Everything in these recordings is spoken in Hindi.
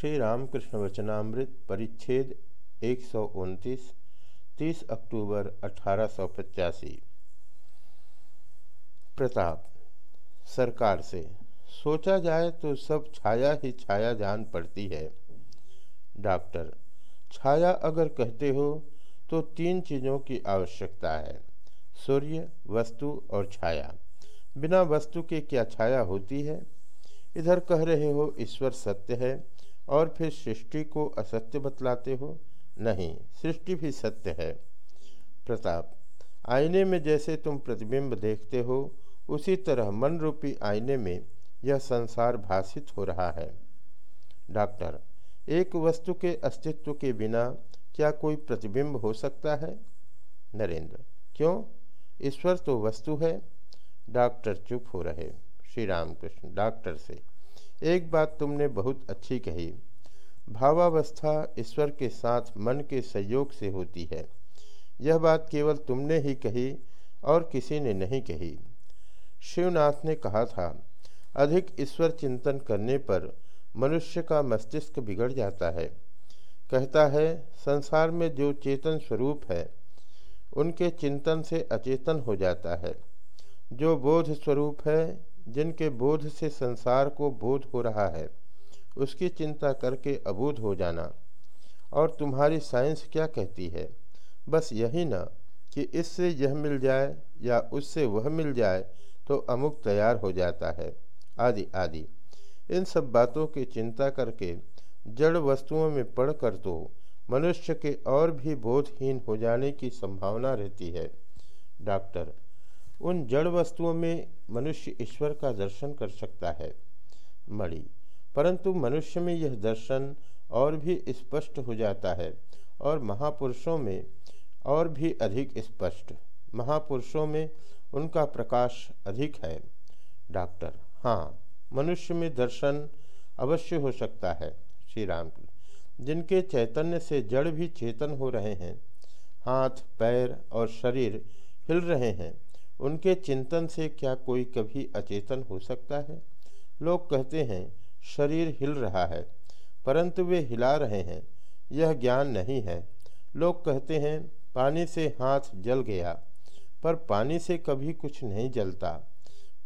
श्री रामकृष्ण वचनामृत परिच्छेद एक सौ उनतीस, तीस अक्टूबर अठारह सौ पचासी। प्रताप, सरकार से, सोचा जाए तो सब छाया ही छाया जान पड़ती है। डॉक्टर, छाया अगर कहते हो तो तीन चीज़ों की आवश्यकता है, सूर्य, वस्तु और छाया। बिना वस्तु के क्या छाया होती है? इधर कह रहे हो ईश्वर सत्य है और फिर सृष्टि को असत्य बतलाते हो? नहीं, सृष्टि भी सत्य है। प्रताप, आईने में जैसे तुम प्रतिबिंब देखते हो, उसी तरह मन रूपी आईने में यह संसार भाषित हो रहा है। डॉक्टर, एक वस्तु के अस्तित्व के बिना क्या कोई प्रतिबिंब हो सकता है? नरेंद्र, क्यों? ईश्वर तो वस्तु है। डॉक्टर चुप हो रहे। श्री रामकृष्ण डॉक्टर से एक बात तुमने बहुत अच्छी कही। भावावस्था ईश्वर के साथ मन के सहयोग से होती है। यह बात केवल तुमने ही कही और किसी ने नहीं कही। शिवनाथ ने कहा था, अधिक ईश्वर चिंतन करने पर मनुष्य का मस्तिष्क बिगड़ जाता है। कहता है, संसार में जो चेतन स्वरूप है, उनके चिंतन से अचेतन हो जाता है। जो बोध स्वरूप है जिनके बोध से संसार को बोध हो रहा है, उसकी चिंता करके अबोध हो जाना। और तुम्हारी साइंस क्या कहती है? बस यही ना कि इससे यह मिल जाए या उससे वह मिल जाए तो अमुक तैयार हो जाता है। आदि आदि। इन सब बातों की चिंता करके जड़ वस्तुओं में पढ़कर तो मनुष्य के और भी बोधहीन हो जाने की संभावना रहती है। डॉक्टर, उन जड़ वस्तुओं में मनुष्य ईश्वर का दर्शन कर सकता है। मणि, परंतु मनुष्य में यह दर्शन और भी स्पष्ट हो जाता है और महापुरुषों में और भी अधिक स्पष्ट। महापुरुषों में उनका प्रकाश अधिक है। डॉक्टर हाँ मनुष्य में दर्शन अवश्य हो सकता है श्री राम जिनके चैतन्य से जड़ भी चेतन हो रहे हैं, हाथ, पैर और शरीर हिल रहे हैं उनके चिंतन से क्या कोई कभी अचेतन हो सकता है? लोग कहते हैं, शरीर हिल रहा है, परंतु वे हिला रहे हैं, यह ज्ञान नहीं है। लोग कहते हैं, पानी से हाथ जल गया, पर पानी से कभी कुछ नहीं जलता।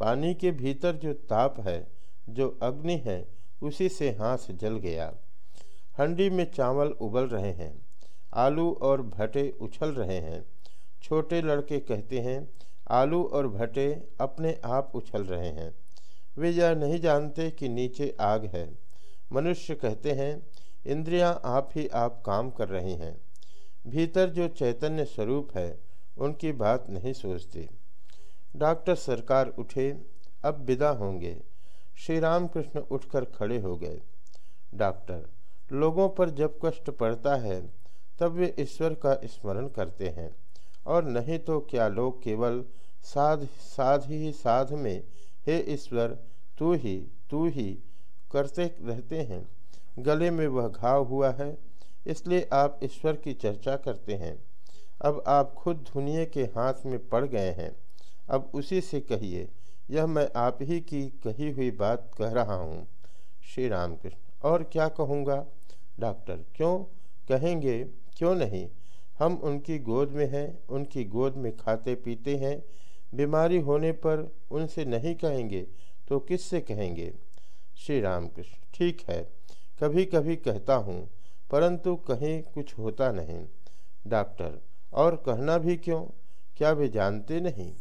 पानी के भीतर जो ताप है, जो अग्नि है, उसी से हाथ जल गया। हंडी में चावल उबल रहे हैं, आलू और भटे उछल रहे हैं। छोटे लड़के कहते हैं आलू और भटे अपने आप उछल रहे हैं। वे यह नहीं जानते कि नीचे आग है। मनुष्य कहते हैं, इंद्रियाँ आप ही आप काम कर रही हैं। भीतर जो चैतन्य स्वरूप है, उनकी बात नहीं सोचते। डॉक्टर सरकार उठे, अब विदा होंगे। श्री रामकृष्ण उठकर खड़े हो गए। डॉक्टर, लोगों पर जब कष्ट पड़ता है, तब वे ईश्वर का स्मरण करते हैं। और नहीं तो क्या लोग केवल साध साध ही, साध में? हे ईश्वर, तू ही तू ही करते रहते हैं। गले में वह घाव हुआ है, इसलिए आप ईश्वर की चर्चा करते हैं। अब आप खुद धुनिए के हाथ में पड़ गए हैं। अब उसी से कहिए, यह मैं आप ही की कही हुई बात कह रहा हूँ। श्री रामकृष्ण और क्या कहूँगा? डॉक्टर, क्यों? कहेंगे, क्यों नहीं? हम उनकी गोद में हैं, उनकी गोद में खाते पीते हैं। बीमारी होने पर उनसे नहीं कहेंगे तो किससे कहेंगे? श्री रामकृष्ण। ठीक है कभी कभी कहता हूँ, परंतु कहीं कुछ होता नहीं। डॉक्टर, और कहना भी क्यों? क्या वे जानते नहीं?